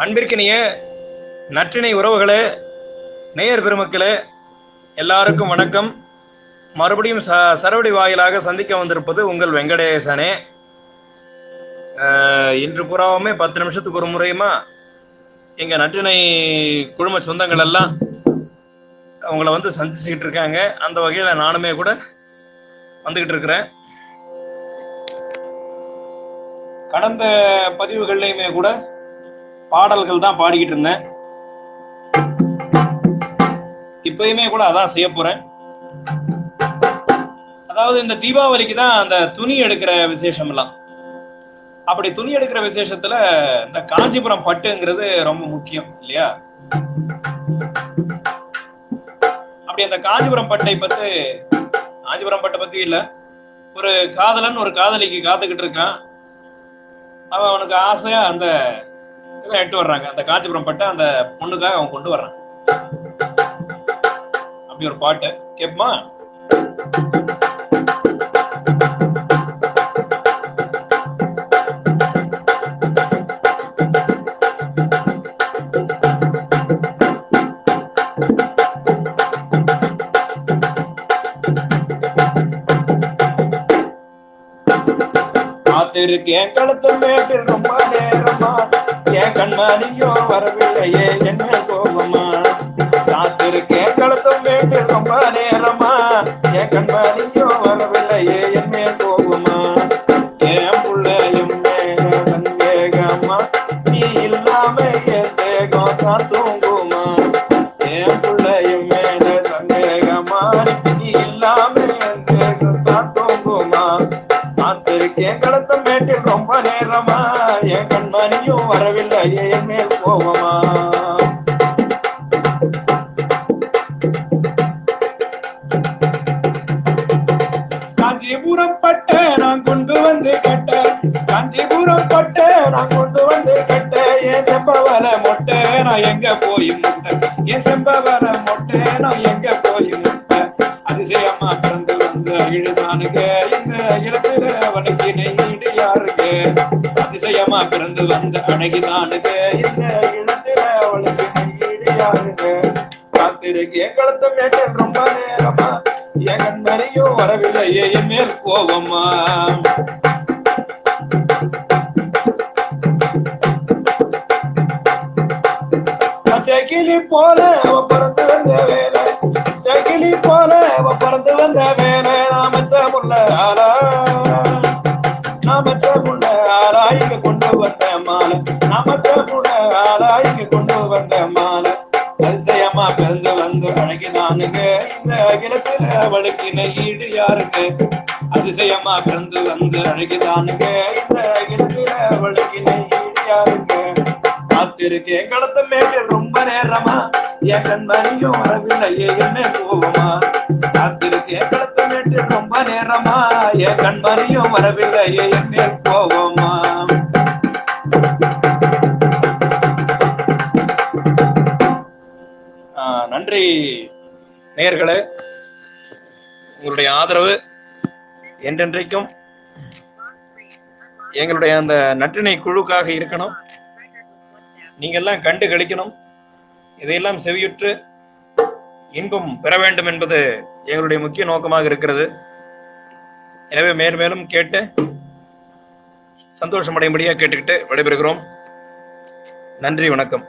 அன்பிற்கினிய நற்றினை உறவுகளே நேயர் பெருமக்களே எல்லாருக்கும் வணக்கம். மறுபடியும் ச சரவடி வாயிலாக சந்திக்க வந்திருப்பது உங்கள் வெங்கடேசனே. இன்று புறாவுமே பத்து நிமிஷத்துக்கு ஒரு முறையுமா? எங்க நற்றினை குழும சொந்தங்கள் எல்லாம் அவங்கள வந்து சந்திச்சுக்கிட்டு இருக்காங்க. அந்த வகையில நானுமே கூட வந்துகிட்டு இருக்கிறேன். கடந்த பதிவுகள்லையுமே கூட பாடல்கள் தான் பாடிக்கிட்டு இருந்தேன். இப்பயுமே கூட அதான் செய்ய போறேன். அதாவது இந்த தீபாவளிக்கு தான் அந்த துணி எடுக்கிற விசேஷம் எல்லாம் அப்படி துணி எடுக்கிற விசேஷத்துல இந்த காஞ்சிபுரம் பட்டுங்கிறது ரொம்ப முக்கியம் இல்லையா? அப்படி அந்த காஞ்சிபுரம் பட்டை பத்து காஞ்சிபுரம் பட்டை பத்தி இல்ல. ஒரு காதலன் ஒரு காதலிக்கு காத்துக்கிட்டு இருக்கான். அவன் அவனுக்கு ஆசையா அந்த எடுத்து எட்டு வர்றாங்க. அந்த காஞ்சிபுரம் பட்டு அந்த பொண்ணுக்காக அவன் கொண்டு வர்றான். அப்படி ஒரு பாட்டு. கேட்போமா? காத்திருக்கேன் கழுத்து மேட்டில் ரொம்ப என் கண்மணியோ வரவில்லையே என்ன கோபமா? காத்திருக்கேன் கழுத்து மேட்டில் ரொம்ப நேரமா? என் கண்மணியோ வரவில்லையே என்ன கோபமா? ஏன் புள்ளையும் மேல சந்தேகமா நீ இல்லாம என் தேகம் தான் தூங்குமா? ஏன் புள்ளையும் மேல சந்தேகமா நீ இல்லாம என் தேகம் தான் தூங்குமா? காத்திருக்கேன் கடத்த மேட்டில் ரொம்ப நேரமா? என் கண்மணியும் வரவில்லை மேல் கோபமா காஞ்சிபுரம் பட்ட நான் கொண்டு வந்து கட்ட காஞ்சிபுரம் பட்ட நான் கொண்டு வந்து கட்ட என் செம்பவல மொட்டை நான் எங்க போய் முட்டை என் செம்பவல மொட்டை நான் எங்க போய் முட்டை அதிசயமா பிறந்து வந்து இழுதானுங்க. இந்த இடத்துல அவனுக்கு நெய்டு யாருங்க இதயமா பிறந்து வந்த அழகிதானுக்கு. இந்த இடத்துல அவளுக்கு நெய்டு யாருங்க காத்திருக்கேன் மேட்டல் ரொம்ப நேரமா? என் கண்மறியும் வரவில்லையே என் மேல் கோபமா? சகிலி போல அவ பறந்து வந்த வேலை. சகிலி போல அவ பறந்து வந்த வேலை. நாமச்ச முல்ல ஆரா கொண்டு வந்த மாலை அதிசயமா பிறந்து வந்து அழகினானுங்க இந்த அகிலத்துல அவளுக்கு ஈடு யாருக்கு? அதிசயமா பிறந்து வந்து அழகிதானுங்க இந்த அகிலத்துல அவளுக்கு ஈடு யாருக்கு? காத்திருக்கேன் கடத்த மேட்டில் ரொம்ப நேரமா. என் கண்மணியும் வரவில்லையே என்ன கோபமா? காத்திருக்கேன் கடத்த மேட்டில் ரொம்ப நேரமா. என் கண்மணியும் வரவில்லையே என்ன போவோமா நன்றி நேயர்களே. உங்களுடைய ஆதரவு என்றென்றைக்கும் எங்களுடைய அந்த நற்றினை குழுக்காக இருக்கணும். நீங்க எல்லாம் கண்டு கழிக்கணும் இதையெல்லாம் செவியுற்று இன்பம் பெற வேண்டும் என்பது எங்களுடைய முக்கிய நோக்கமாக இருக்கிறது. எனவே மேலும் மேலும் கேட்டு சந்தோஷமடையும்படியாக கேட்டுக்கிட்டு விடைபெறுகிறோம். நன்றி வணக்கம்.